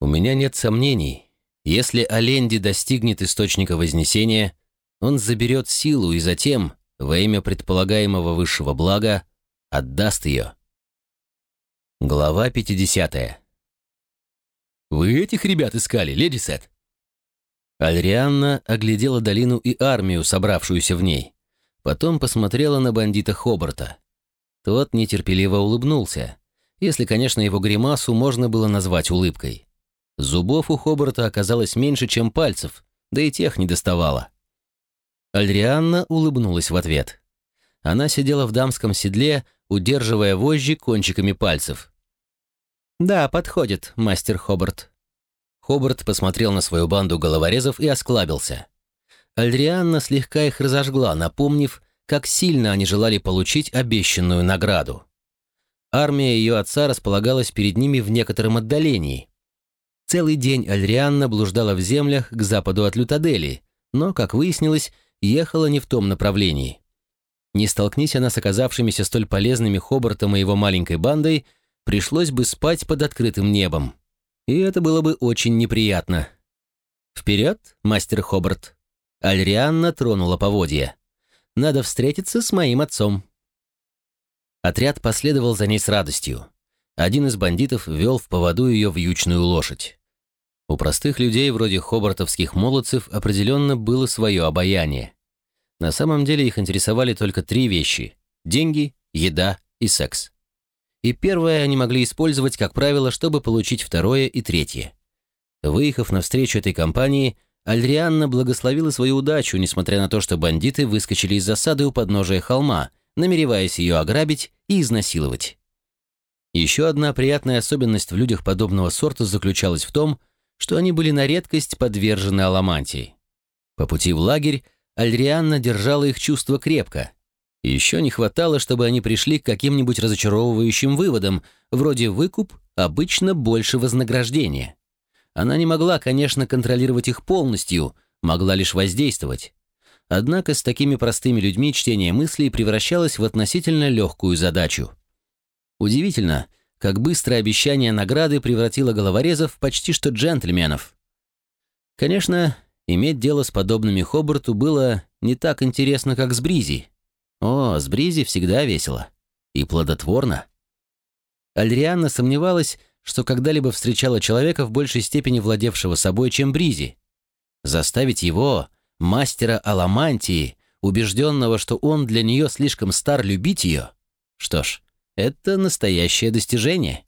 У меня нет сомнений. Если Оленди достигнет источника Вознесения, он заберет силу и затем, во имя предполагаемого высшего блага, отдаст ее. Глава 50. «Вы этих ребят искали, леди Сет?» Альрианна оглядела долину и армию, собравшуюся в ней. Потом посмотрела на бандита Хобарта. Тот нетерпеливо улыбнулся, если, конечно, его гримасу можно было назвать улыбкой. Зубов у Хобарта оказалось меньше, чем пальцев, да и тех не доставало. Альрианна улыбнулась в ответ. Она сидела в дамском седле, удерживая вожжи кончиками пальцев. «Да, подходит, мастер Хобарт», Хобарт посмотрел на свою банду головорезов и осклабился. Альрианна слегка их разожгла, напомнив, как сильно они желали получить обещанную награду. Армия ее отца располагалась перед ними в некотором отдалении. Целый день Альрианна блуждала в землях к западу от Лютадели, но, как выяснилось, ехала не в том направлении. Не столкнись она с оказавшимися столь полезными Хобартом и его маленькой бандой, пришлось бы спать под открытым небом и это было бы очень неприятно. «Вперед, мастер Хобарт!» Альрианна тронула поводья. «Надо встретиться с моим отцом». Отряд последовал за ней с радостью. Один из бандитов вел в поводу ее вьючную лошадь. У простых людей, вроде хобартовских молодцев, определенно было свое обаяние. На самом деле их интересовали только три вещи – деньги, еда и секс и первое они могли использовать, как правило, чтобы получить второе и третье. Выехав навстречу этой компании, Альрианна благословила свою удачу, несмотря на то, что бандиты выскочили из засады у подножия холма, намереваясь ее ограбить и изнасиловать. Еще одна приятная особенность в людях подобного сорта заключалась в том, что они были на редкость подвержены аламантии. По пути в лагерь Альрианна держала их чувства крепко, еще не хватало, чтобы они пришли к каким-нибудь разочаровывающим выводам, вроде «выкуп» обычно больше вознаграждения. Она не могла, конечно, контролировать их полностью, могла лишь воздействовать. Однако с такими простыми людьми чтение мыслей превращалось в относительно легкую задачу. Удивительно, как быстро обещание награды превратило головорезов почти что джентльменов. Конечно, иметь дело с подобными Хобарту было не так интересно, как с Бризи. О, с Бризи всегда весело. И плодотворно. Альрианна сомневалась, что когда-либо встречала человека в большей степени владевшего собой, чем Бризи. Заставить его, мастера аламантии, убежденного, что он для нее слишком стар любить ее, что ж, это настоящее достижение.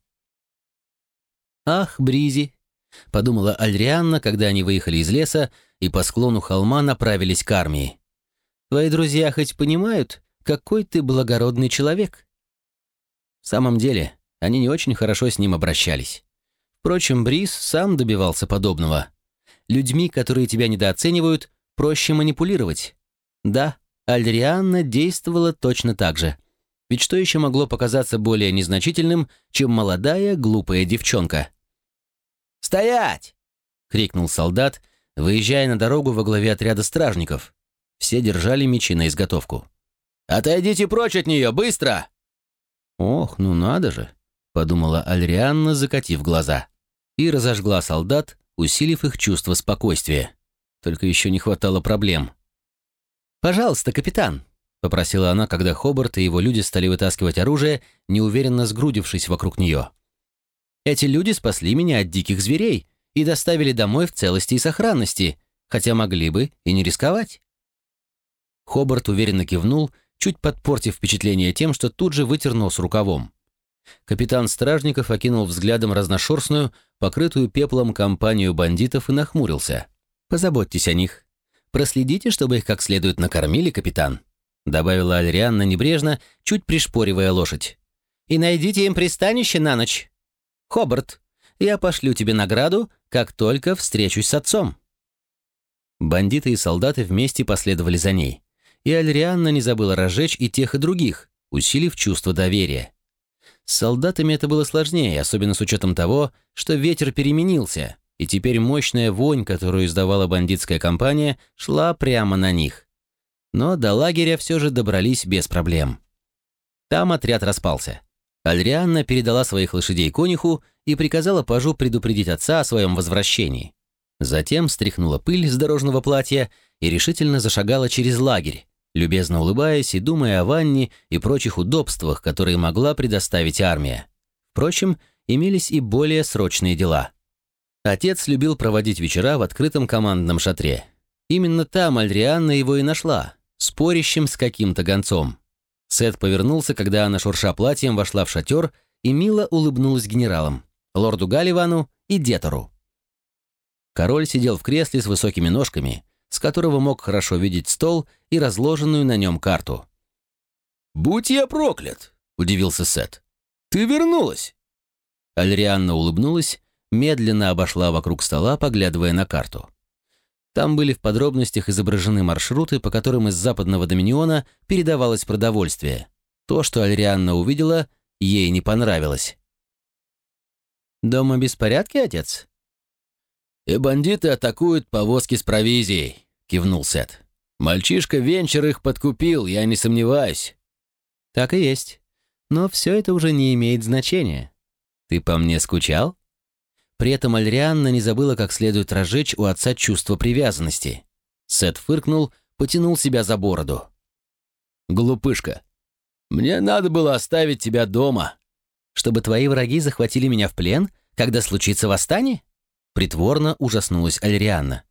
«Ах, Бризи!» — подумала Альрианна, когда они выехали из леса и по склону холма направились к армии. Твои друзья хоть понимают, какой ты благородный человек?» В самом деле, они не очень хорошо с ним обращались. Впрочем, Брис сам добивался подобного. Людьми, которые тебя недооценивают, проще манипулировать. Да, Альрианна действовала точно так же. Ведь что еще могло показаться более незначительным, чем молодая глупая девчонка? «Стоять!» — крикнул солдат, выезжая на дорогу во главе отряда стражников. Все держали мечи на изготовку. «Отойдите прочь от нее, быстро!» «Ох, ну надо же!» — подумала Альрианна, закатив глаза. И разожгла солдат, усилив их чувство спокойствия. Только еще не хватало проблем. «Пожалуйста, капитан!» — попросила она, когда Хобарт и его люди стали вытаскивать оружие, неуверенно сгрудившись вокруг нее. «Эти люди спасли меня от диких зверей и доставили домой в целости и сохранности, хотя могли бы и не рисковать». Хобарт уверенно кивнул, чуть подпортив впечатление тем, что тут же вытер нос рукавом. Капитан Стражников окинул взглядом разношерстную, покрытую пеплом компанию бандитов и нахмурился. «Позаботьтесь о них. Проследите, чтобы их как следует накормили, капитан», добавила Альрианна небрежно, чуть пришпоривая лошадь. «И найдите им пристанище на ночь. Хобарт, я пошлю тебе награду, как только встречусь с отцом». Бандиты и солдаты вместе последовали за ней и Альрианна не забыла разжечь и тех, и других, усилив чувство доверия. С солдатами это было сложнее, особенно с учетом того, что ветер переменился, и теперь мощная вонь, которую издавала бандитская компания, шла прямо на них. Но до лагеря все же добрались без проблем. Там отряд распался. Альрианна передала своих лошадей конюху и приказала пажу предупредить отца о своем возвращении. Затем стряхнула пыль с дорожного платья и решительно зашагала через лагерь, любезно улыбаясь и думая о ванне и прочих удобствах, которые могла предоставить армия. Впрочем, имелись и более срочные дела. Отец любил проводить вечера в открытом командном шатре. Именно там Альрианна его и нашла, спорящим с каким-то гонцом. Сет повернулся, когда она, шурша платьем, вошла в шатер и мило улыбнулась генералам, лорду Галивану и Детору. Король сидел в кресле с высокими ножками, с которого мог хорошо видеть стол и разложенную на нем карту. «Будь я проклят!» — удивился Сет. «Ты вернулась!» Альрианна улыбнулась, медленно обошла вокруг стола, поглядывая на карту. Там были в подробностях изображены маршруты, по которым из западного доминиона передавалось продовольствие. То, что Альрианна увидела, ей не понравилось. «Дома беспорядки, отец?» «И бандиты атакуют повозки с провизией», — кивнул Сет. «Мальчишка Венчер их подкупил, я не сомневаюсь». «Так и есть. Но все это уже не имеет значения. Ты по мне скучал?» При этом Альрианна не забыла как следует разжечь у отца чувство привязанности. Сет фыркнул, потянул себя за бороду. «Глупышка, мне надо было оставить тебя дома». «Чтобы твои враги захватили меня в плен, когда случится восстание?» Притворно ужаснулась Альрианна.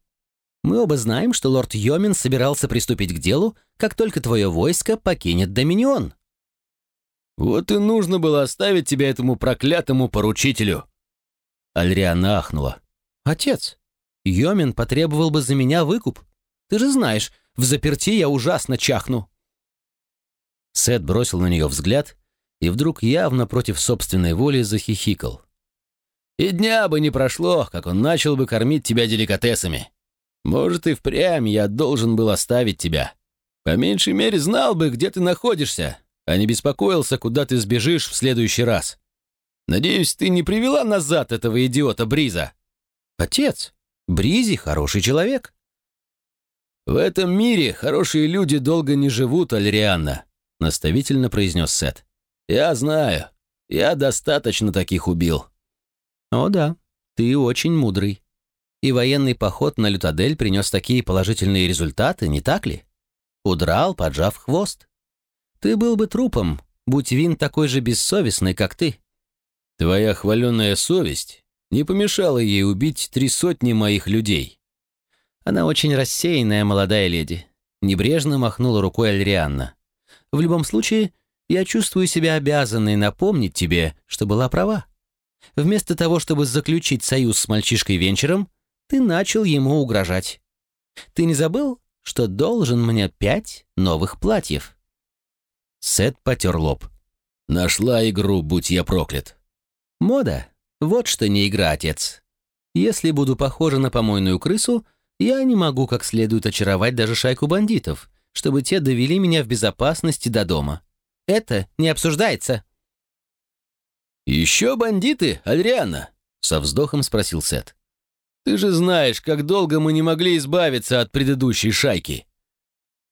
«Мы оба знаем, что лорд Йомин собирался приступить к делу, как только твое войско покинет Доминион». «Вот и нужно было оставить тебя этому проклятому поручителю», Альриана ахнула. «Отец, Йомин потребовал бы за меня выкуп. Ты же знаешь, в заперти я ужасно чахну». Сет бросил на нее взгляд и вдруг явно против собственной воли захихикал. «И дня бы не прошло, как он начал бы кормить тебя деликатесами. Может, и впрямь я должен был оставить тебя. По меньшей мере знал бы, где ты находишься, а не беспокоился, куда ты сбежишь в следующий раз. Надеюсь, ты не привела назад этого идиота Бриза?» «Отец, Бризи хороший человек». «В этом мире хорошие люди долго не живут, Альрианна», — наставительно произнес Сет. «Я знаю. Я достаточно таких убил». «О да, ты очень мудрый. И военный поход на Лютадель принес такие положительные результаты, не так ли? Удрал, поджав хвост. Ты был бы трупом, будь Вин такой же бессовестный, как ты». Твоя хваленная совесть не помешала ей убить три сотни моих людей. Она очень рассеянная молодая леди. Небрежно махнула рукой Альрианна. В любом случае, я чувствую себя обязанной напомнить тебе, что была права. Вместо того, чтобы заключить союз с мальчишкой Венчером, ты начал ему угрожать. Ты не забыл, что должен мне пять новых платьев?» Сет потер лоб. «Нашла игру, будь я проклят. Мода — вот что не игра, отец. Если буду похожа на помойную крысу, я не могу как следует очаровать даже шайку бандитов, чтобы те довели меня в безопасности до дома. Это не обсуждается». «Еще бандиты, Адриана?» — со вздохом спросил Сет. «Ты же знаешь, как долго мы не могли избавиться от предыдущей шайки».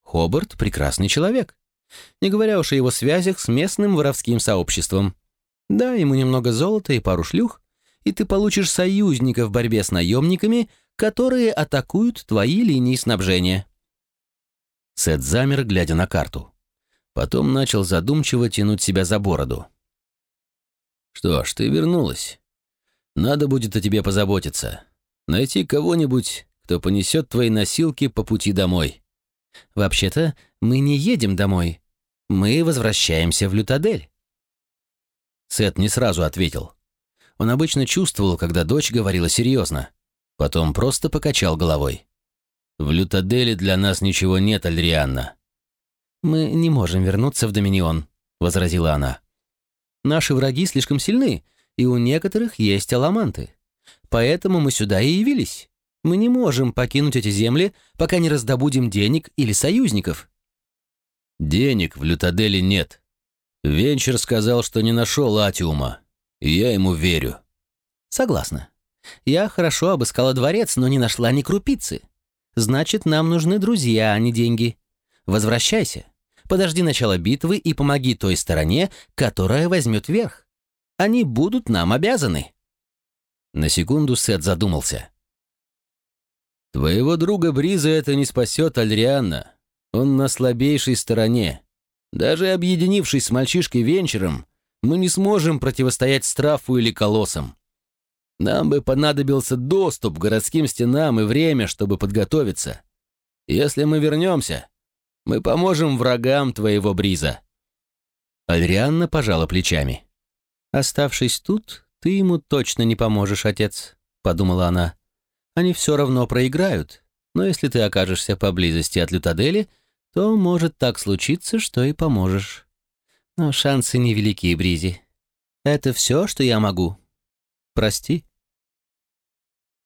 Хобарт — прекрасный человек, не говоря уж о его связях с местным воровским сообществом. Дай ему немного золота и пару шлюх, и ты получишь союзника в борьбе с наемниками, которые атакуют твои линии снабжения». Сет замер, глядя на карту. Потом начал задумчиво тянуть себя за бороду. «Что ж, ты вернулась. Надо будет о тебе позаботиться. Найти кого-нибудь, кто понесет твои носилки по пути домой». «Вообще-то мы не едем домой. Мы возвращаемся в Лютадель». Сет не сразу ответил. Он обычно чувствовал, когда дочь говорила серьезно. Потом просто покачал головой. «В Лютаделе для нас ничего нет, Альрианна». «Мы не можем вернуться в Доминион», — возразила она. «Наши враги слишком сильны, и у некоторых есть аламанты. Поэтому мы сюда и явились. Мы не можем покинуть эти земли, пока не раздобудем денег или союзников». «Денег в Лютаделе нет», Венчер сказал, что не нашел Атиума, я ему верю. Согласна. Я хорошо обыскала дворец, но не нашла ни крупицы. Значит, нам нужны друзья, а не деньги. Возвращайся. Подожди начала битвы и помоги той стороне, которая возьмет верх. Они будут нам обязаны». На секунду Сет задумался. «Твоего друга Бриза это не спасет, Альрианна. Он на слабейшей стороне. Даже объединившись с мальчишкой Венчером, мы не сможем противостоять Страфу или Колоссам. Нам бы понадобился доступ к городским стенам и время, чтобы подготовиться. Если мы вернемся, мы поможем врагам твоего Бриза». Альрианна пожала плечами. «Оставшись тут, ты ему точно не поможешь, отец», — подумала она. «Они все равно проиграют, но если ты окажешься поблизости от Лютадели, то может так случиться, что и поможешь. Но шансы невелики, Бризи. Это все, что я могу. Прости».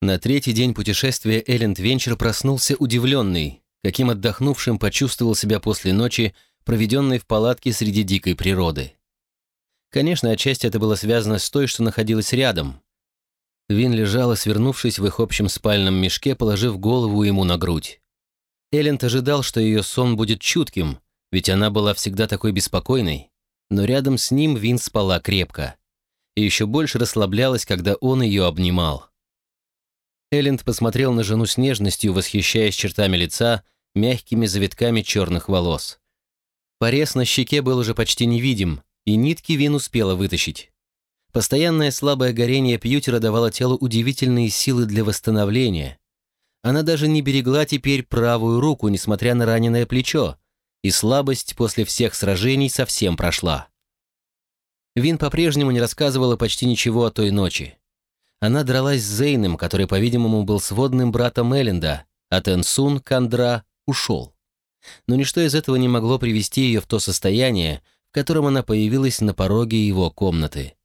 На третий день путешествия Элленд Венчер проснулся удивленный, каким отдохнувшим почувствовал себя после ночи, проведенной в палатке среди дикой природы. Конечно, отчасти это было связано с той, что находилась рядом. Вин лежала, свернувшись в их общем спальном мешке, положив голову ему на грудь. Элленд ожидал, что ее сон будет чутким, ведь она была всегда такой беспокойной, но рядом с ним Вин спала крепко и еще больше расслаблялась, когда он ее обнимал. Элленд посмотрел на жену с нежностью, восхищаясь чертами лица, мягкими завитками черных волос. Порез на щеке был уже почти невидим, и нитки Вин успела вытащить. Постоянное слабое горение Пьютера давало телу удивительные силы для восстановления. Она даже не берегла теперь правую руку, несмотря на раненое плечо, и слабость после всех сражений совсем прошла. Вин по-прежнему не рассказывала почти ничего о той ночи. Она дралась с Зейном, который, по-видимому, был сводным братом Элленда, а Тенсун, Кандра, ушел. Но ничто из этого не могло привести ее в то состояние, в котором она появилась на пороге его комнаты.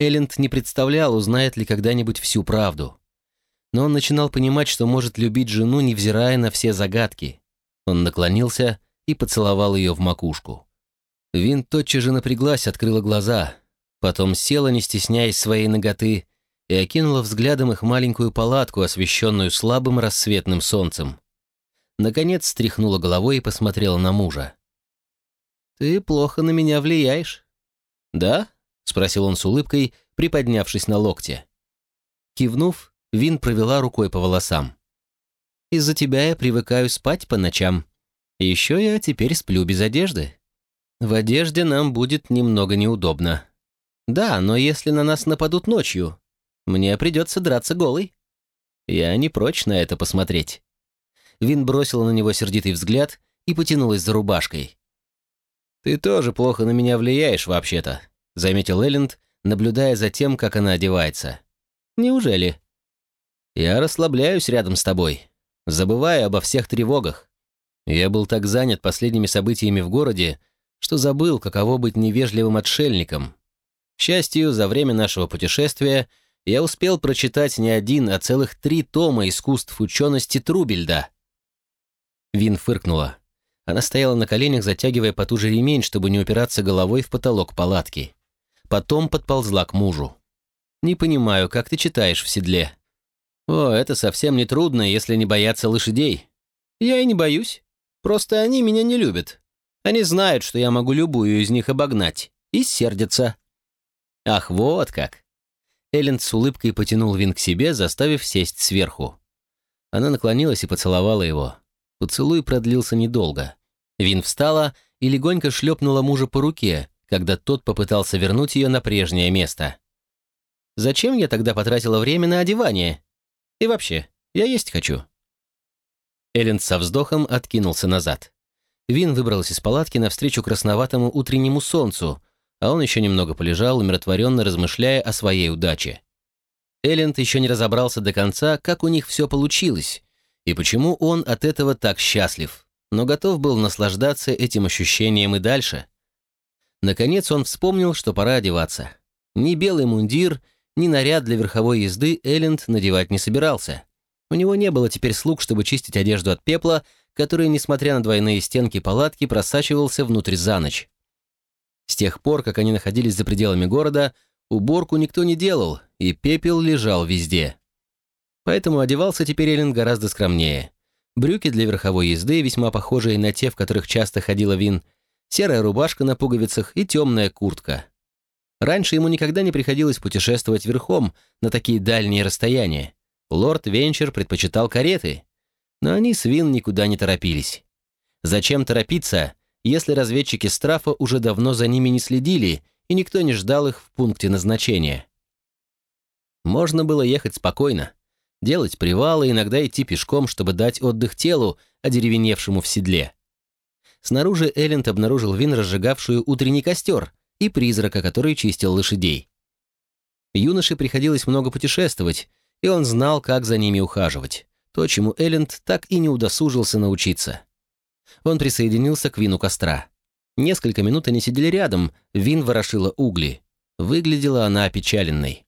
Элленд не представлял, узнает ли когда-нибудь всю правду. Но он начинал понимать, что может любить жену, невзирая на все загадки. Он наклонился и поцеловал ее в макушку. Вин тотчас же напряглась, открыла глаза, потом села, не стесняясь своей ноготы, и окинула взглядом их маленькую палатку, освещенную слабым рассветным солнцем. Наконец стряхнула головой и посмотрела на мужа. «Ты плохо на меня влияешь». «Да?» — спросил он с улыбкой, приподнявшись на локте. Кивнув, Вин провела рукой по волосам. «Из-за тебя я привыкаю спать по ночам. еще я теперь сплю без одежды. В одежде нам будет немного неудобно. Да, но если на нас нападут ночью, мне придется драться голой. Я не прочь на это посмотреть». Вин бросила на него сердитый взгляд и потянулась за рубашкой. «Ты тоже плохо на меня влияешь, вообще-то», — заметил Элленд, наблюдая за тем, как она одевается. «Неужели?» «Я расслабляюсь рядом с тобой, забывая обо всех тревогах. Я был так занят последними событиями в городе, что забыл, каково быть невежливым отшельником. К счастью, за время нашего путешествия я успел прочитать не один, а целых три тома искусств учености Трубельда». Вин фыркнула. Она стояла на коленях, затягивая потуже ремень, чтобы не упираться головой в потолок палатки. Потом подползла к мужу. «Не понимаю, как ты читаешь в седле?» «О, это совсем не трудно, если не бояться лошадей». «Я и не боюсь. Просто они меня не любят. Они знают, что я могу любую из них обогнать, и сердятся». «Ах, вот как!» Элленд с улыбкой потянул Вин к себе, заставив сесть сверху. Она наклонилась и поцеловала его. Поцелуй продлился недолго. Вин встала и легонько шлепнула мужа по руке, когда тот попытался вернуть ее на прежнее место. «Зачем я тогда потратила время на одевание? И вообще, я есть хочу». Элленд со вздохом откинулся назад. Вин выбралась из палатки навстречу красноватому утреннему солнцу, а он еще немного полежал, умиротворенно размышляя о своей удаче. Элленд еще не разобрался до конца, как у них все получилось, и почему он от этого так счастлив но готов был наслаждаться этим ощущением и дальше. Наконец он вспомнил, что пора одеваться. Ни белый мундир, ни наряд для верховой езды Элленд надевать не собирался. У него не было теперь слуг, чтобы чистить одежду от пепла, который, несмотря на двойные стенки палатки, просачивался внутрь за ночь. С тех пор, как они находились за пределами города, уборку никто не делал, и пепел лежал везде. Поэтому одевался теперь Эллен гораздо скромнее брюки для верховой езды, весьма похожие на те, в которых часто ходила Вин, серая рубашка на пуговицах и темная куртка. Раньше ему никогда не приходилось путешествовать верхом на такие дальние расстояния. Лорд Венчер предпочитал кареты, но они с Вин никуда не торопились. Зачем торопиться, если разведчики Страфа уже давно за ними не следили, и никто не ждал их в пункте назначения? Можно было ехать спокойно, делать привалы, иногда идти пешком, чтобы дать отдых телу, одеревеневшему в седле. Снаружи Элленд обнаружил Вин, разжигавшую утренний костер, и призрака, который чистил лошадей. Юноше приходилось много путешествовать, и он знал, как за ними ухаживать, то, чему Элленд так и не удосужился научиться. Он присоединился к Вину костра. Несколько минут они сидели рядом, Вин ворошила угли. Выглядела она опечаленной.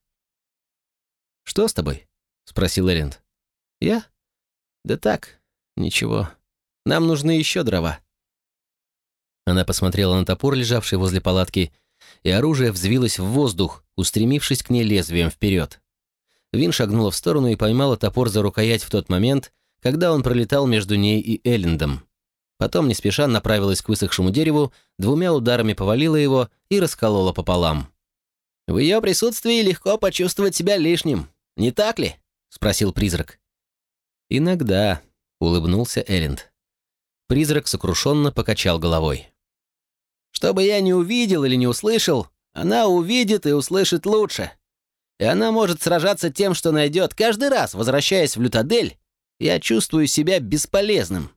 «Что с тобой?» — спросил Элленд. «Я? Да так, ничего. Нам нужны еще дрова». Она посмотрела на топор, лежавший возле палатки, и оружие взвилось в воздух, устремившись к ней лезвием вперед. Вин шагнула в сторону и поймала топор за рукоять в тот момент, когда он пролетал между ней и Эллендом. Потом не спеша направилась к высохшему дереву, двумя ударами повалила его и расколола пополам. «В ее присутствии легко почувствовать себя лишним, не так ли?» — спросил призрак. «Иногда», — улыбнулся Элленд. Призрак сокрушенно покачал головой. «Что бы я не увидел или не услышал, она увидит и услышит лучше. И она может сражаться тем, что найдет. Каждый раз, возвращаясь в Лютадель, я чувствую себя бесполезным».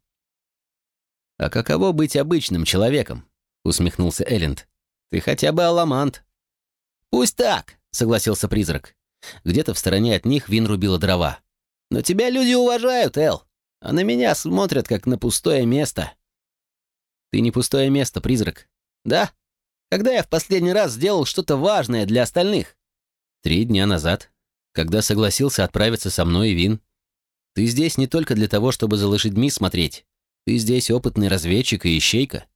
«А каково быть обычным человеком?» — усмехнулся Элленд. «Ты хотя бы аламант». «Пусть так», — согласился призрак. Где-то в стороне от них Вин рубила дрова. «Но тебя люди уважают, Эл, а на меня смотрят, как на пустое место». «Ты не пустое место, призрак». «Да? Когда я в последний раз сделал что-то важное для остальных?» «Три дня назад, когда согласился отправиться со мной и Вин. Ты здесь не только для того, чтобы за лошадьми смотреть. Ты здесь опытный разведчик и ищейка.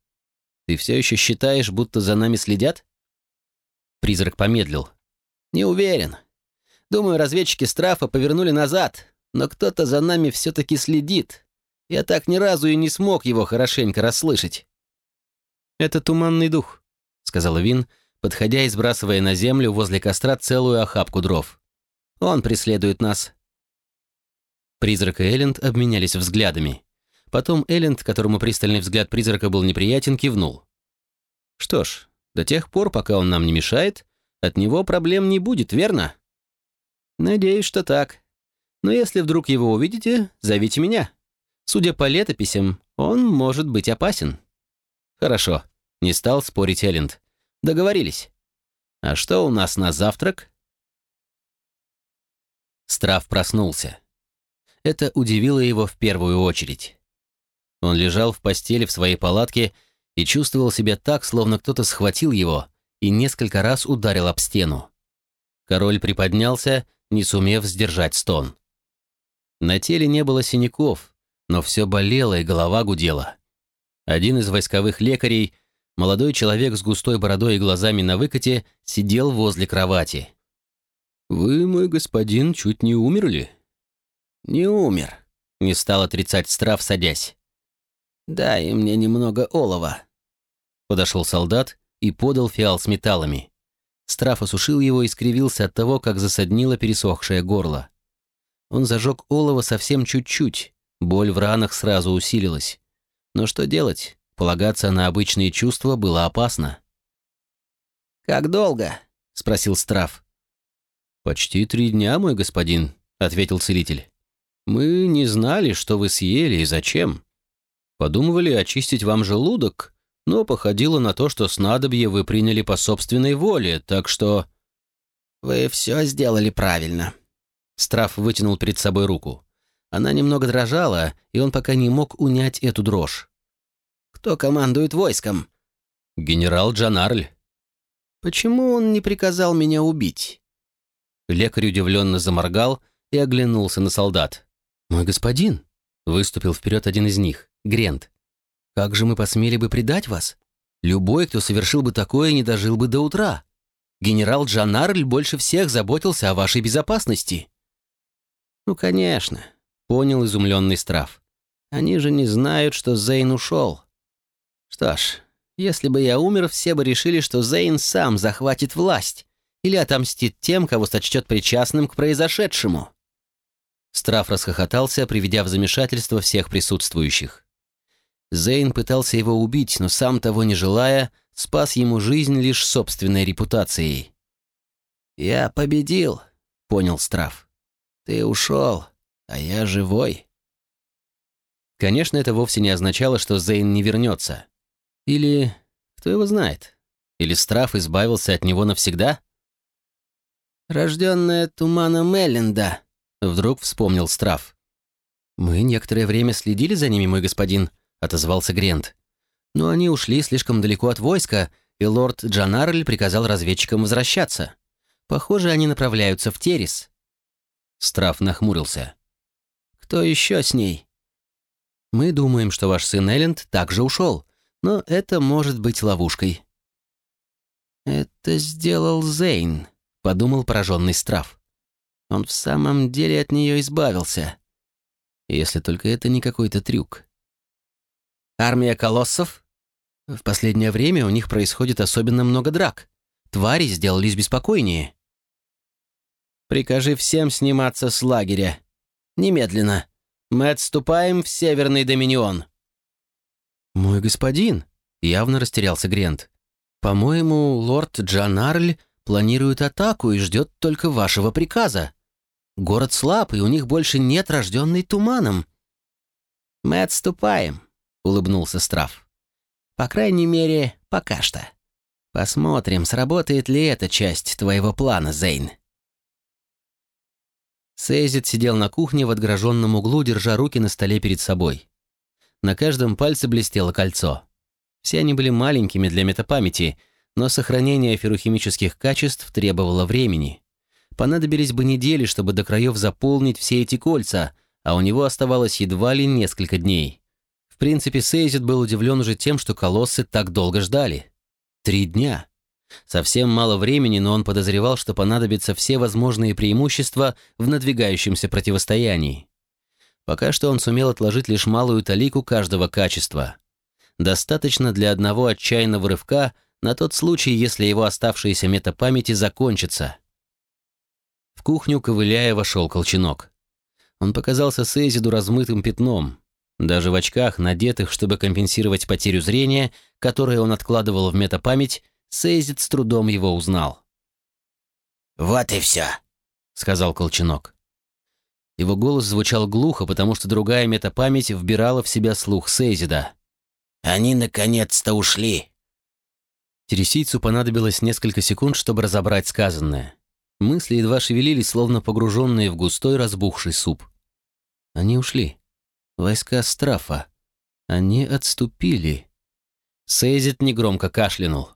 Ты все еще считаешь, будто за нами следят?» Призрак помедлил. «Не уверен. Думаю, разведчики Страфа повернули назад, но кто-то за нами все-таки следит. Я так ни разу и не смог его хорошенько расслышать». «Это туманный дух», — сказала Вин, подходя и сбрасывая на землю возле костра целую охапку дров. «Он преследует нас». Призрак и Элленд обменялись взглядами. Потом Элленд, которому пристальный взгляд призрака был неприятен, кивнул. «Что ж, до тех пор, пока он нам не мешает, от него проблем не будет, верно?» «Надеюсь, что так. Но если вдруг его увидите, зовите меня. Судя по летописям, он может быть опасен». «Хорошо», — не стал спорить Элленд. «Договорились. А что у нас на завтрак?» Страв проснулся. Это удивило его в первую очередь. Он лежал в постели в своей палатке и чувствовал себя так, словно кто-то схватил его и несколько раз ударил об стену. Король приподнялся не сумев сдержать стон. На теле не было синяков, но все болело и голова гудела. Один из войсковых лекарей, молодой человек с густой бородой и глазами на выкате, сидел возле кровати. «Вы, мой господин, чуть не умерли?» «Не умер», — не стал отрицать Страф, садясь. «Дай мне немного олова». Подошел солдат и подал фиал с металлами. Страф осушил его и скривился от того, как засаднило пересохшее горло. Он зажег олово совсем чуть-чуть, боль в ранах сразу усилилась. Но что делать? Полагаться на обычные чувства было опасно. «Как долго?» — спросил Страф. «Почти три дня, мой господин», — ответил целитель. «Мы не знали, что вы съели и зачем. Подумывали очистить вам желудок, но походило на то, что снадобье вы приняли по собственной воле, так что...» «Вы все сделали правильно». Страф вытянул перед собой руку. Она немного дрожала, и он пока не мог унять эту дрожь. «Кто командует войском?» «Генерал Джанарль». «Почему он не приказал меня убить?» Лекарь удивленно заморгал и оглянулся на солдат. «Мой господин!» — выступил вперед один из них, Грент. Как же мы посмели бы предать вас? Любой, кто совершил бы такое, не дожил бы до утра. Генерал Джанарль больше всех заботился о вашей безопасности». «Ну, конечно», — понял изумленный Страф. Они же не знают, что Зейн ушел. Что ж, если бы я умер, все бы решили, что Зейн сам захватит власть или отомстит тем, кого сочтет причастным к произошедшему. Страф расхохотался, приведя в замешательство всех присутствующих. Зейн пытался его убить, но сам того не желая, спас ему жизнь лишь собственной репутацией. «Я победил», — понял Страф. «Ты ушел, а я живой». Конечно, это вовсе не означало, что Зейн не вернется. Или, кто его знает, или Страф избавился от него навсегда? «Рожденная туманом Элленда», — вдруг вспомнил Страф. «Мы некоторое время следили за ними, мой господин», — отозвался Грент. «Но они ушли слишком далеко от войска, и лорд Джанарль приказал разведчикам возвращаться. Похоже, они направляются в Террис». Страф нахмурился. «Кто еще с ней?» «Мы думаем, что ваш сын Элленд также ушел, но это может быть ловушкой». «Это сделал Зейн», — подумал пораженный Страф. «Он в самом деле от нее избавился. Если только это не какой-то трюк». «Армия колоссов?» «В последнее время у них происходит особенно много драк. Твари сделались беспокойнее». «Прикажи всем сниматься с лагеря. Немедленно. Мы отступаем в Северный Доминион». «Мой господин», — явно растерялся Грент. «По-моему, лорд Джан Арль планирует атаку и ждет только вашего приказа. Город слаб, и у них больше нет рожденной туманом». «Мы отступаем», — улыбнулся Страф. «По крайней мере, пока что. Посмотрим, сработает ли эта часть твоего плана, Зейн». Сейзит сидел на кухне в отгороженном углу, держа руки на столе перед собой. На каждом пальце блестело кольцо. Все они были маленькими для метапамяти, но сохранение феррохимических качеств требовало времени. Понадобились бы недели, чтобы до краев заполнить все эти кольца, а у него оставалось едва ли несколько дней. В принципе, Сейзит был удивлен уже тем, что колоссы так долго ждали. Три дня. Совсем мало времени, но он подозревал, что понадобятся все возможные преимущества в надвигающемся противостоянии. Пока что он сумел отложить лишь малую талику каждого качества. Достаточно для одного отчаянного рывка на тот случай, если его оставшиеся метапамяти закончатся. В кухню, ковыляя, вошел колченок. Он показался Сейзиду размытым пятном. Даже в очках, надетых, чтобы компенсировать потерю зрения, которое он откладывал в метапамять, Сейзит с трудом его узнал. «Вот и все», — сказал Колченок. Его голос звучал глухо, потому что другая метапамять вбирала в себя слух Сейзида. «Они наконец-то ушли!» Тересийцу понадобилось несколько секунд, чтобы разобрать сказанное. Мысли едва шевелились, словно погруженные в густой разбухший суп. Они ушли. Войска Страфа. Они отступили. Сейзит негромко кашлянул.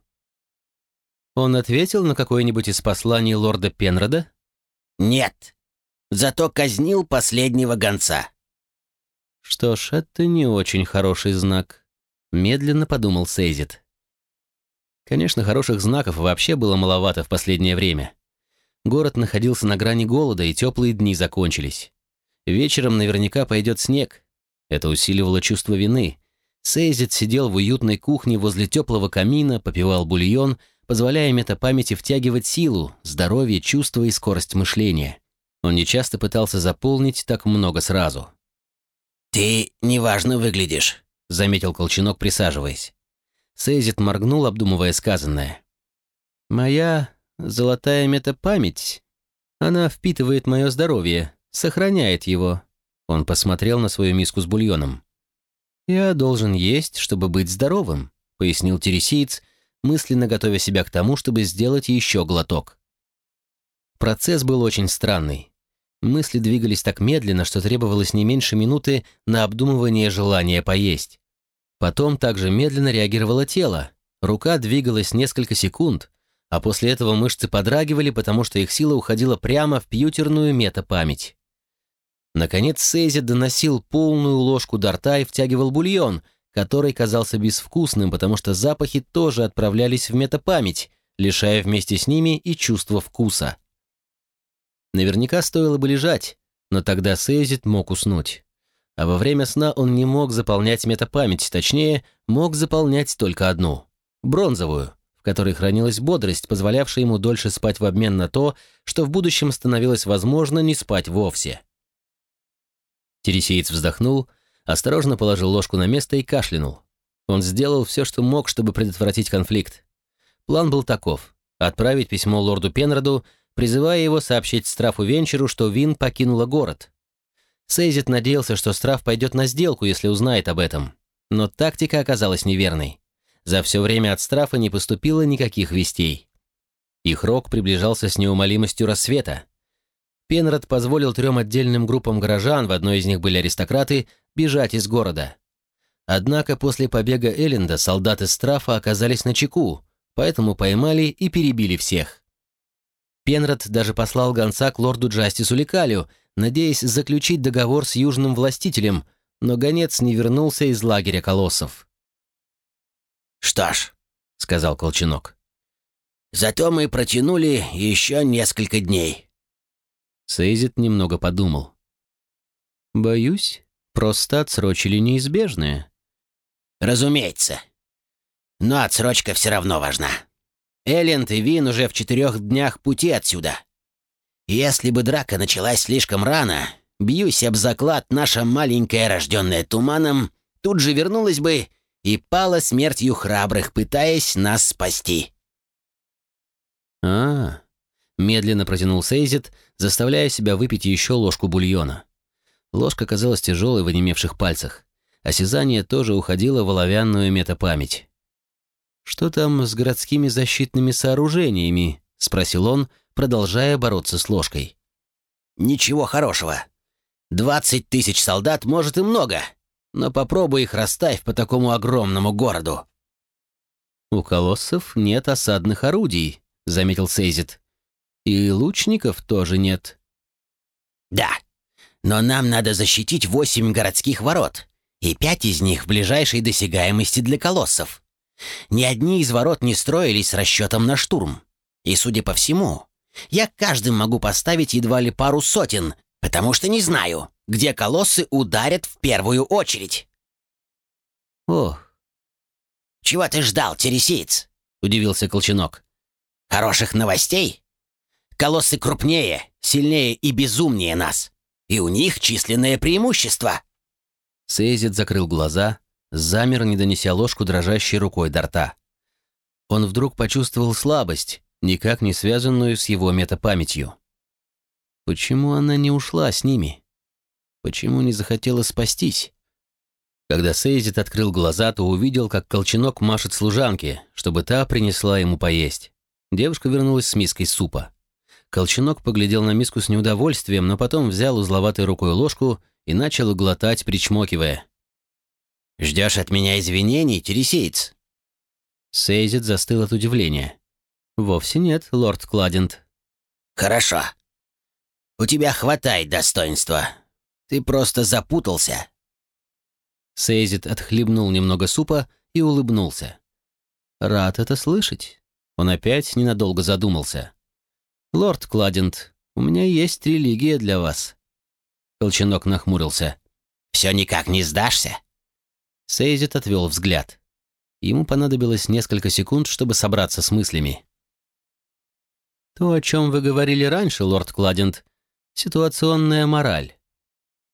Он ответил на какое-нибудь из посланий лорда Пенрода? Нет. Зато казнил последнего гонца. Что ж, это не очень хороший знак. Медленно подумал Сейзит. Конечно, хороших знаков вообще было маловато в последнее время. Город находился на грани голода, и теплые дни закончились. Вечером наверняка пойдет снег. Это усиливало чувство вины. Сейзит сидел в уютной кухне возле теплого камина, попивал бульон — позволяя метапамяти втягивать силу, здоровье, чувство и скорость мышления. Он нечасто пытался заполнить так много сразу. «Ты неважно выглядишь», — заметил Колченок, присаживаясь. Сейзит моргнул, обдумывая сказанное. «Моя золотая метапамять, она впитывает мое здоровье, сохраняет его». Он посмотрел на свою миску с бульоном. «Я должен есть, чтобы быть здоровым», — пояснил тересиец, мысленно готовя себя к тому, чтобы сделать еще глоток. Процесс был очень странный. Мысли двигались так медленно, что требовалось не меньше минуты на обдумывание желания поесть. Потом также медленно реагировало тело. Рука двигалась несколько секунд, а после этого мышцы подрагивали, потому что их сила уходила прямо в пьютерную метапамять. Наконец Сейзи доносил полную ложку до рта и втягивал бульон, который казался безвкусным, потому что запахи тоже отправлялись в метапамять, лишая вместе с ними и чувства вкуса. Наверняка стоило бы лежать, но тогда Сейзит мог уснуть. а во время сна он не мог заполнять метапамять, точнее, мог заполнять только одну — бронзовую, в которой хранилась бодрость, позволявшая ему дольше спать в обмен на то, что в будущем становилось возможно не спать вовсе. Тересеец вздохнул, осторожно положил ложку на место и кашлянул. Он сделал все, что мог, чтобы предотвратить конфликт. План был таков — отправить письмо лорду Пенроду, призывая его сообщить Страфу Венчеру, что Вин покинула город. Сейзит надеялся, что Страф пойдет на сделку, если узнает об этом. Но тактика оказалась неверной. За все время от Страфа не поступило никаких вестей. Их рок приближался с неумолимостью рассвета. Пенрод позволил трем отдельным группам горожан, в одной из них были аристократы, бежать из города. Однако после побега Элленда солдаты Страфа оказались на чеку, поэтому поймали и перебили всех. Пенрод даже послал гонца к лорду Джастису Ликалю, надеясь заключить договор с южным властителем, но гонец не вернулся из лагеря колоссов. «Что ж», — сказал Колченок, — «зато мы протянули еще несколько дней». Сейзит немного подумал. «Боюсь, просто отсрочили неизбежное». «Разумеется. Но отсрочка все равно важна. Элленд и Вин уже в четырех днях пути отсюда. Если бы драка началась слишком рано, бьюсь об заклад, наша маленькая, рожденная туманом, тут же вернулась бы и пала смертью храбрых, пытаясь нас спасти. А, -а, -а медленно протянул Сейзит, заставляя себя выпить еще ложку бульона. Ложка казалась тяжелой в онемевших пальцах. Осязание тоже уходило в оловянную метапамять. «Что там с городскими защитными сооружениями?» — спросил он, продолжая бороться с ложкой. «Ничего хорошего. Двадцать тысяч солдат, может, и много, но попробуй их расставь по такому огромному городу». «У колоссов нет осадных орудий», — заметил Сейзит. «И лучников тоже нет». «Да, но нам надо защитить восемь городских ворот, и пять из них в ближайшей досягаемости для колоссов. Ни одни из ворот не строились с расчетом на штурм. И, судя по всему, я каждым могу поставить едва ли пару сотен, потому что не знаю, где колоссы ударят в первую очередь. Ох. Чего ты ждал, тересиец? Удивился Колченок. Хороших новостей? Колоссы крупнее, сильнее и безумнее нас. И у них численное преимущество. Сейзит закрыл глаза, замер, не донеся ложку дрожащей рукой до рта. Он вдруг почувствовал слабость, никак не связанную с его метапамятью. Почему она не ушла с ними? Почему не захотела спастись? Когда Сейзит открыл глаза, то увидел, как Колченок машет служанке, чтобы та принесла ему поесть. Девушка вернулась с миской супа. Колченок поглядел на миску с неудовольствием, но потом взял узловатой рукой ложку и начал глотать, причмокивая. «Ждешь от меня извинений, тересеец?» Сейзит застыл от удивления. «Вовсе нет, лорд Кладент». «Хорошо. У тебя хватает достоинства. Ты просто запутался». Сейзит отхлебнул немного супа и улыбнулся. «Рад это слышать». Он опять ненадолго задумался. «Лорд Кладент, у меня есть религия для вас». Колченок нахмурился. «Все никак не сдашься?» Сейзит отвел взгляд. Ему понадобилось несколько секунд, чтобы собраться с мыслями. То, о чем вы говорили раньше, лорд Кладент, ситуационная мораль.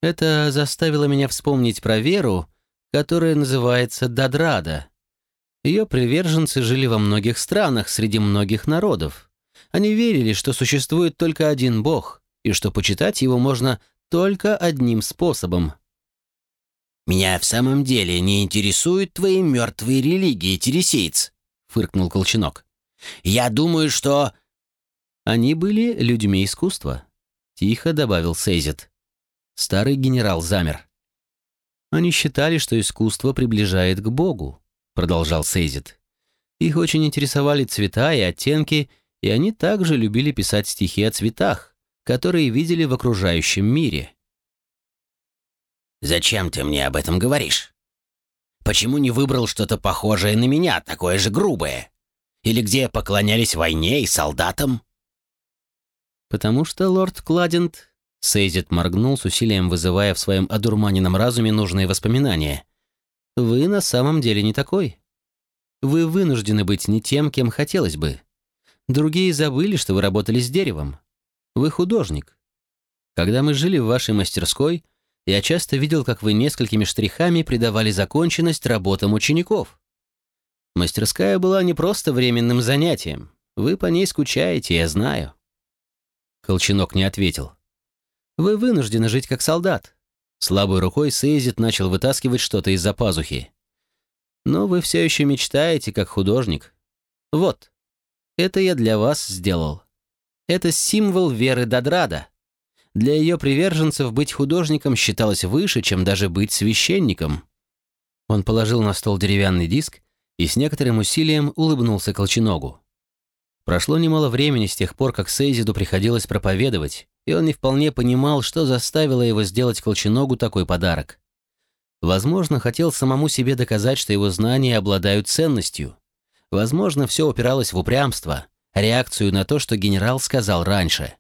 Это заставило меня вспомнить про веру, которая называется Дадрада. Ее приверженцы жили во многих странах, среди многих народов. Они верили, что существует только один бог, и что почитать его можно только одним способом. «Меня в самом деле не интересуют твои мертвые религии, Тересейц», — фыркнул Колченок. «Я думаю, что они были людьми искусства, тихо добавил Сейзет. Старый генерал замер. Они считали, что искусство приближает к Богу, продолжал Сейзет. Их очень интересовали цвета и оттенки, и они также любили писать стихи о цветах, которые видели в окружающем мире. «Зачем ты мне об этом говоришь? Почему не выбрал что-то похожее на меня, такое же грубое? Или где поклонялись войне и солдатам?» Потому что, лорд Кладент, Сейзит моргнул с усилием, вызывая в своем одурманенном разуме нужные воспоминания. «Вы на самом деле не такой. Вы вынуждены быть не тем, кем хотелось бы. Другие забыли, что вы работали с деревом. Вы художник. Когда мы жили в вашей мастерской, я часто видел, как вы несколькими штрихами придавали законченность работам учеников. Мастерская была не просто временным занятием. Вы по ней скучаете, я знаю». Колченок не ответил. «Вы вынуждены жить как солдат». Слабой рукой Сейзит начал вытаскивать что-то из-за пазухи. «Но вы все еще мечтаете, как художник. Вот, это я для вас сделал. Это символ веры Дадрада. Для ее приверженцев быть художником считалось выше, чем даже быть священником». Он положил на стол деревянный диск и с некоторым усилием улыбнулся Колченогу. Прошло немало времени с тех пор, как Сейзиду приходилось проповедовать, и он не вполне понимал, что заставило его сделать Колченогу такой подарок. Возможно, хотел самому себе доказать, что его знания обладают ценностью. Возможно, все упиралось в упрямство, реакцию на то, что генерал сказал раньше.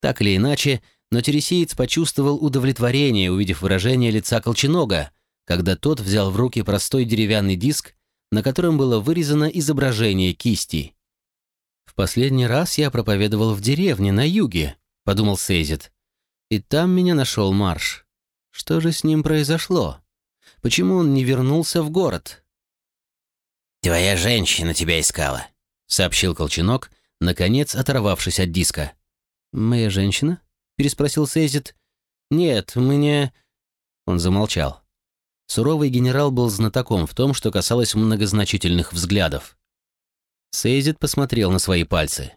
Так или иначе, но Тересиец почувствовал удовлетворение, увидев выражение лица Колченога, когда тот взял в руки простой деревянный диск, на котором было вырезано изображение кисти. «В последний раз я проповедовал в деревне на юге», — подумал Сейзит. «И там меня нашел Марш. Что же с ним произошло? Почему он не вернулся в город?» «Твоя женщина тебя искала», — сообщил Колченок, наконец оторвавшись от диска. «Моя женщина?» — переспросил Сейзит. «Нет, мы не...» Он замолчал. Суровый генерал был знатоком в том, что касалось многозначительных взглядов. Сейзит посмотрел на свои пальцы.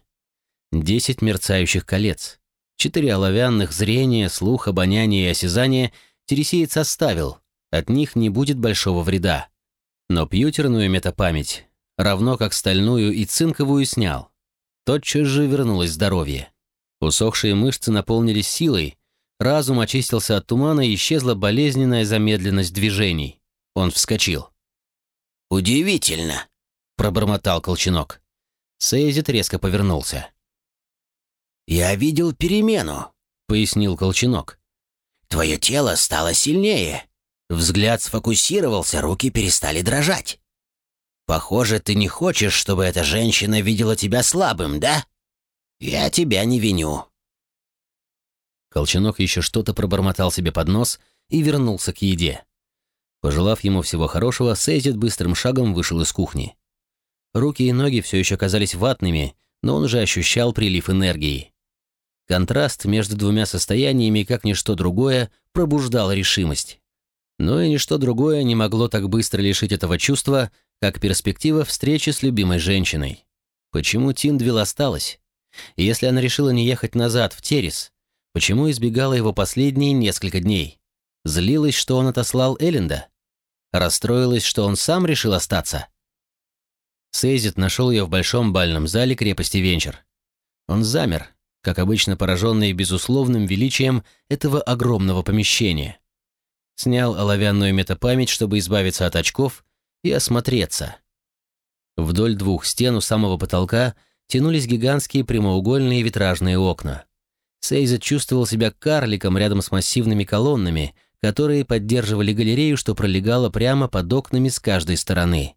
Десять мерцающих колец. Четыре оловянных зрения, слух, обоняние и осязание Тересеец оставил. От них не будет большого вреда. Но пьютерную метапамять, равно как стальную и цинковую, снял. Тотчас же вернулось здоровье. Усохшие мышцы наполнились силой, разум очистился от тумана и исчезла болезненная замедленность движений. Он вскочил. «Удивительно!» — пробормотал Колченок. Сейзит резко повернулся. «Я видел перемену», — пояснил Колченок. «Твое тело стало сильнее. Взгляд сфокусировался, руки перестали дрожать. Похоже, ты не хочешь, чтобы эта женщина видела тебя слабым, да? Я тебя не виню». Колченок еще что-то пробормотал себе под нос и вернулся к еде. Пожелав ему всего хорошего, Сейзит быстрым шагом вышел из кухни. Руки и ноги все еще казались ватными, но он уже ощущал прилив энергии. Контраст между двумя состояниями, как ничто другое, пробуждал решимость. Но и ничто другое не могло так быстро лишить этого чувства, как перспектива встречи с любимой женщиной. Почему Тиндвилл осталась? И если она решила не ехать назад, в Террис, почему избегала его последние несколько дней? Злилась, что он отослал Элленда? Расстроилась, что он сам решил остаться? Сейзит нашел ее в большом бальном зале крепости Венчер. Он замер, как обычно пораженный безусловным величием этого огромного помещения. Снял оловянную метапамять, чтобы избавиться от очков и осмотреться. Вдоль двух стен у самого потолка тянулись гигантские прямоугольные витражные окна. Сейзет чувствовал себя карликом рядом с массивными колоннами, которые поддерживали галерею, что пролегала прямо под окнами с каждой стороны.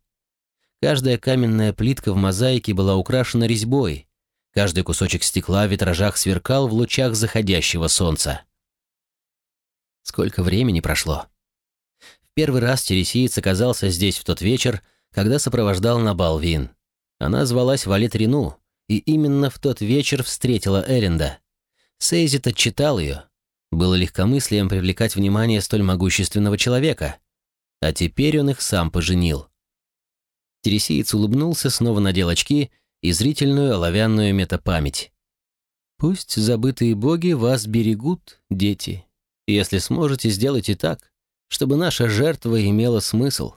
Каждая каменная плитка в мозаике была украшена резьбой. Каждый кусочек стекла в витражах сверкал в лучах заходящего солнца. Сколько времени прошло? В первый раз Тересиец оказался здесь в тот вечер, когда сопровождал на бал Вин. Она звалась Валет Рину, и именно в тот вечер встретила Эренда. Сейзит отчитал ее. Было легкомыслием привлекать внимание столь могущественного человека. А теперь он их сам поженил. Тересиец улыбнулся, снова надел очки и зрительную оловянную метапамять. «Пусть забытые боги вас берегут, дети. Если сможете, сделайте так, чтобы наша жертва имела смысл».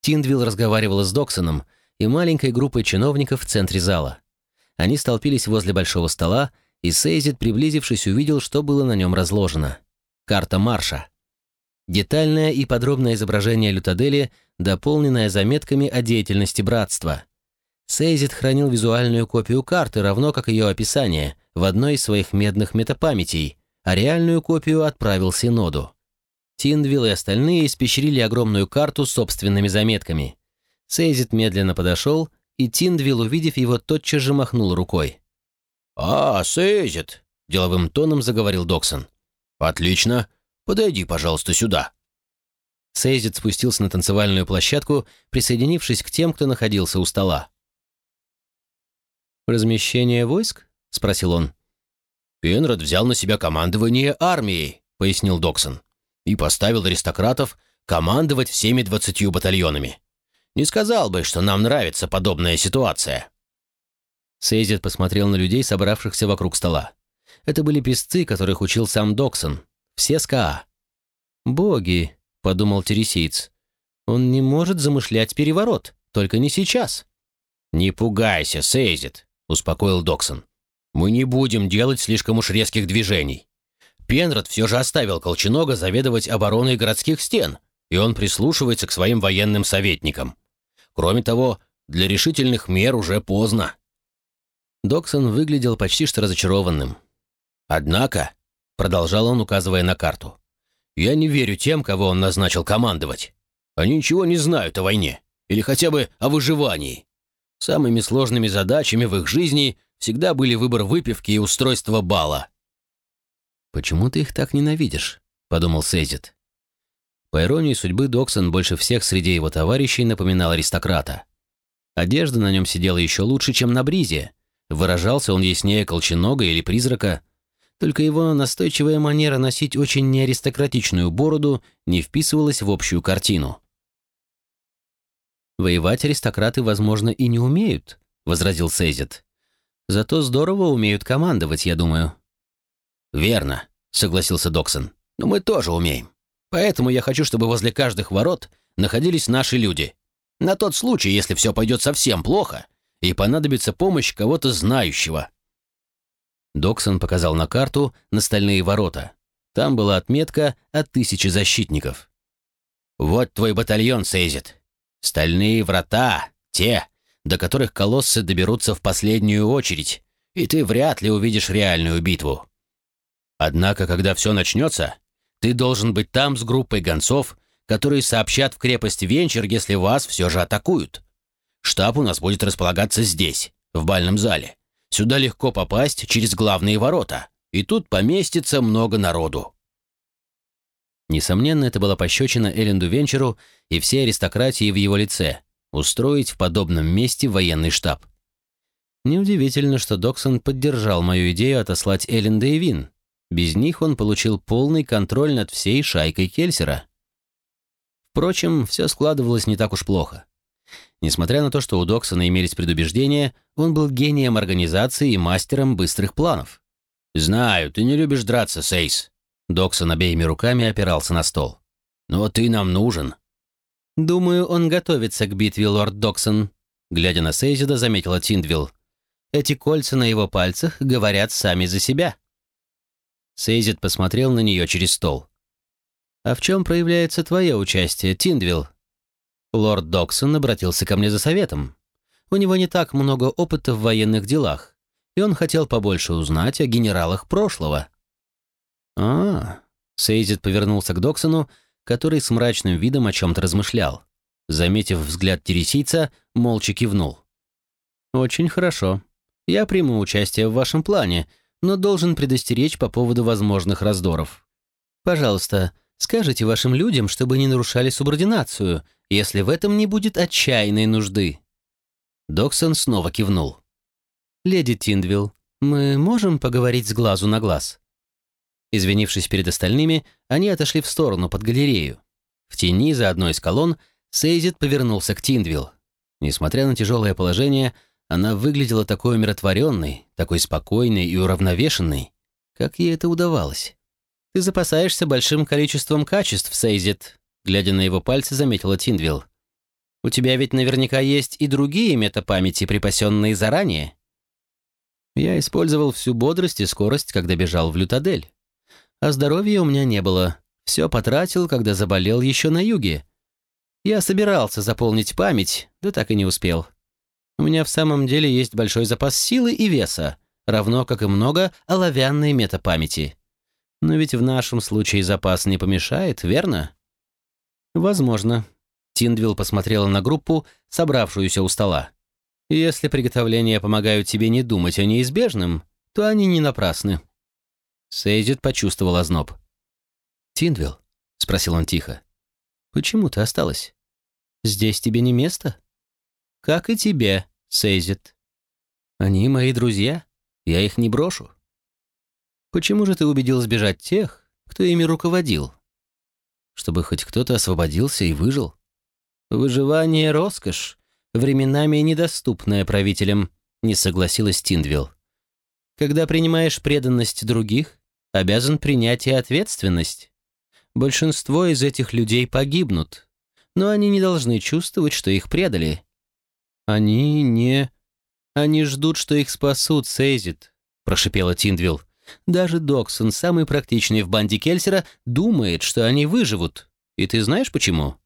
Тиндвилл разговаривала с Доксоном и маленькой группой чиновников в центре зала. Они столпились возле большого стола, и Сейзит, приблизившись, увидел, что было на нем разложено. Карта марша. Детальное и подробное изображение Лютадели, дополненное заметками о деятельности братства. Сейзит хранил визуальную копию карты, равно как ее описание, в одной из своих медных метапамятей, а реальную копию отправил Синоду. Тиндвилл и остальные испещрили огромную карту собственными заметками. Сейзит медленно подошел, и Тиндвилл, увидев его, тотчас же махнул рукой. «А, Сейзит!» — деловым тоном заговорил Доксон. «Отлично. Подойди, пожалуйста, сюда». Сейзит спустился на танцевальную площадку, присоединившись к тем, кто находился у стола. «Размещение войск?» — спросил он. «Пенрод взял на себя командование армией», — пояснил Доксон, «и поставил аристократов командовать всеми двадцатью батальонами. Не сказал бы, что нам нравится подобная ситуация». Сейзит посмотрел на людей, собравшихся вокруг стола. Это были песцы, которых учил сам Доксон. Все СКА. «Боги», — подумал Тересиец. «Он не может замышлять переворот, только не сейчас». «Не пугайся, Сейзит», — успокоил Доксон. «Мы не будем делать слишком уж резких движений. Пенрод все же оставил Колченога заведовать обороной городских стен, и он прислушивается к своим военным советникам. Кроме того, для решительных мер уже поздно». Доксон выглядел почти что разочарованным. «Однако», — продолжал он, указывая на карту, «я не верю тем, кого он назначил командовать. Они ничего не знают о войне, или хотя бы о выживании. Самыми сложными задачами в их жизни всегда были выбор выпивки и устройство бала». «Почему ты их так ненавидишь?» — подумал Сейзит. По иронии судьбы, Доксон больше всех среди его товарищей напоминал аристократа. Одежда на нем сидела еще лучше, чем на бризе. Выражался он яснее колченога или призрака. Только его настойчивая манера носить очень неаристократичную бороду не вписывалась в общую картину. «Воевать аристократы, возможно, и не умеют», — возразил Сейзит. «Зато здорово умеют командовать, я думаю». «Верно», — согласился Доксон. «Но мы тоже умеем. Поэтому я хочу, чтобы возле каждых ворот находились наши люди. На тот случай, если все пойдет совсем плохо, и понадобится помощь кого-то знающего». Доксон показал на карту на стальные ворота. Там была отметка от тысячи защитников. «Вот твой батальон, Сейзит. Стальные врата, те, до которых колоссы доберутся в последнюю очередь, и ты вряд ли увидишь реальную битву. Однако, когда все начнется, ты должен быть там с группой гонцов, которые сообщат в крепость Венчер, если вас все же атакуют. Штаб у нас будет располагаться здесь, в бальном зале. Сюда легко попасть через главные ворота, и тут поместится много народу. Несомненно, это была пощечина Эленду Венчеру и всей аристократии в его лице устроить в подобном месте военный штаб. Неудивительно, что Доксон поддержал мою идею отослать Эленда и Вин. Без них он получил полный контроль над всей шайкой Кельсера. Впрочем, все складывалось не так уж плохо. Несмотря на то, что у Доксона имелись предубеждения, он был гением организации и мастером быстрых планов. «Знаю, ты не любишь драться, Сейс», Доксон обеими руками опирался на стол. «Но ты нам нужен». «Думаю, он готовится к битве, лорд Доксон», глядя на Сейзида, заметила Тиндвилл. «Эти кольца на его пальцах говорят сами за себя». Сейзид посмотрел на нее через стол. «А в чем проявляется твое участие, Тиндвилл?» Лорд Доксон обратился ко мне за советом. У него не так много опыта в военных делах, и он хотел побольше узнать о генералах прошлого. «А, Сейзит повернулся к Доксону, который с мрачным видом о чем-то размышлял. Заметив взгляд тересийца, молча кивнул. «Очень хорошо. Я приму участие в вашем плане, но должен предостеречь по поводу возможных раздоров. Пожалуйста, скажите вашим людям, чтобы не нарушали субординацию, если в этом не будет отчаянной нужды». Доксон снова кивнул. «Леди Тиндвилл, мы можем поговорить с глазу на глаз?» Извинившись перед остальными, они отошли в сторону под галерею. В тени за одной из колонн Сейзит повернулся к Тиндвилл. Несмотря на тяжелое положение, она выглядела такой умиротворенной, такой спокойной и уравновешенной. Как ей это удавалось? «Ты запасаешься большим количеством качеств, Сейзит», глядя на его пальцы, заметила Тиндвилл. «У тебя ведь наверняка есть и другие метапамяти, припасенные заранее». Я использовал всю бодрость и скорость, когда бежал в Лютадель. А здоровья у меня не было. Все потратил, когда заболел еще на юге. Я собирался заполнить память, да так и не успел. У меня в самом деле есть большой запас силы и веса, равно как и много оловянной метапамяти. Но ведь в нашем случае запас не помешает, верно? Возможно. Тиндвилл посмотрела на группу, собравшуюся у стола. Если приготовления помогают тебе не думать о неизбежном, то они не напрасны. Сейзит почувствовал озноб. «Тиндвилл?» — спросил он тихо. «Почему ты осталась? Здесь тебе не место?» «Как и тебе, Сейзит. Они мои друзья, я их не брошу». «Почему же ты убедил сбежать тех, кто ими руководил?» «Чтобы хоть кто-то освободился и выжил?» «Выживание — роскошь, временами недоступная правителям», — не согласилась Тиндвилл. «Когда принимаешь преданность других, обязан принять и ответственность. Большинство из этих людей погибнут, но они не должны чувствовать, что их предали. Они не... Они ждут, что их спасут, Сейзит, прошипела Тиндвилл. Даже Доксон, самый практичный в банде Кельсера, думает, что они выживут. И ты знаешь почему?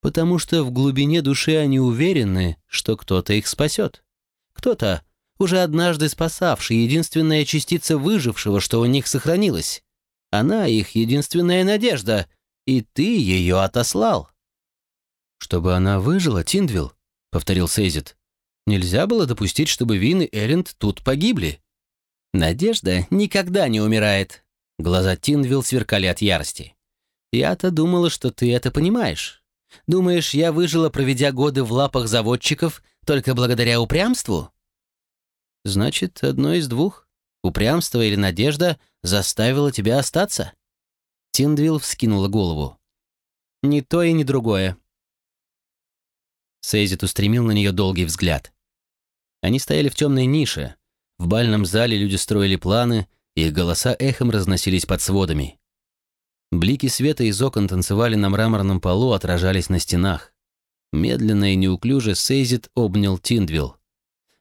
Потому что в глубине души они уверены, что кто-то их спасет. Кто-то, уже однажды спасавший единственная частица выжившего, что у них сохранилась. Она их единственная надежда, и ты ее отослал». «Чтобы она выжила, Тиндвилл», — повторил Сейзит. «Нельзя было допустить, чтобы Вин и Элленд тут погибли». «Надежда никогда не умирает». Глаза Тиндвилл сверкали от ярости. «Я-то думала, что ты это понимаешь. Думаешь, я выжила, проведя годы в лапах заводчиков, только благодаря упрямству?» «Значит, одно из двух. Упрямство или надежда заставило тебя остаться?» Тиндвилл вскинула голову. «Ни то и ни другое». Сейзит устремил на нее долгий взгляд. Они стояли в темной нише. В бальном зале люди строили планы, их голоса эхом разносились под сводами. Блики света из окон танцевали на мраморном полу, отражались на стенах. Медленно и неуклюже Сейзит обнял Тиндвилл.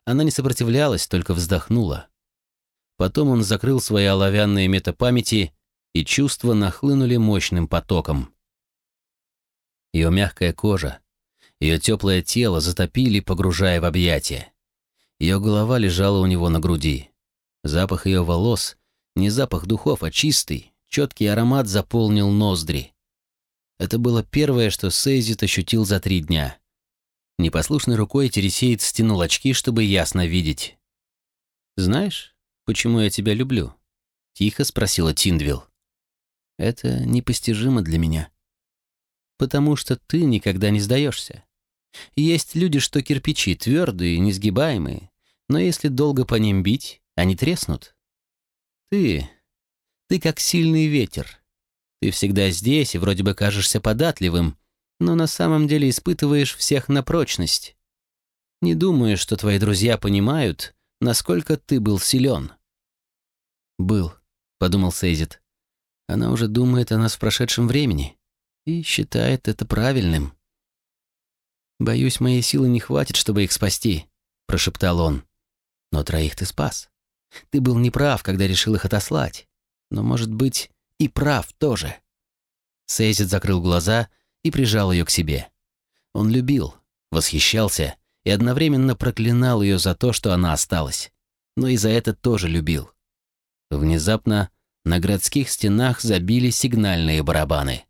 Она не сопротивлялась, только вздохнула. Потом он закрыл свои оловянные метапамяти, и чувства нахлынули мощным потоком. Ее мягкая кожа, ее теплое тело затопили, погружая в объятия. Ее голова лежала у него на груди. Запах ее волос, не запах духов, а чистый, четкий аромат заполнил ноздри. Это было первое, что Сейзит ощутил за три дня. Непослушной рукой Тересеец стянул очки, чтобы ясно видеть. «Знаешь, почему я тебя люблю?» — тихо спросила Тиндвилл. «Это непостижимо для меня. Потому что ты никогда не сдаешься. Есть люди, что кирпичи твердые, несгибаемые, но если долго по ним бить, они треснут. Ты... ты как сильный ветер. Ты всегда здесь и вроде бы кажешься податливым, но на самом деле испытываешь всех на прочность. Не думаю, что твои друзья понимают, насколько ты был силен». «Был», — подумал Сейзит. «Она уже думает о нас в прошедшем времени и считает это правильным». «Боюсь, моей силы не хватит, чтобы их спасти», — прошептал он. «Но троих ты спас. Ты был неправ, когда решил их отослать. Но, может быть, и прав тоже». Сейзит закрыл глаза и прижал ее к себе. Он любил, восхищался и одновременно проклинал ее за то, что она осталась. Но и за это тоже любил. Внезапно на городских стенах забили сигнальные барабаны.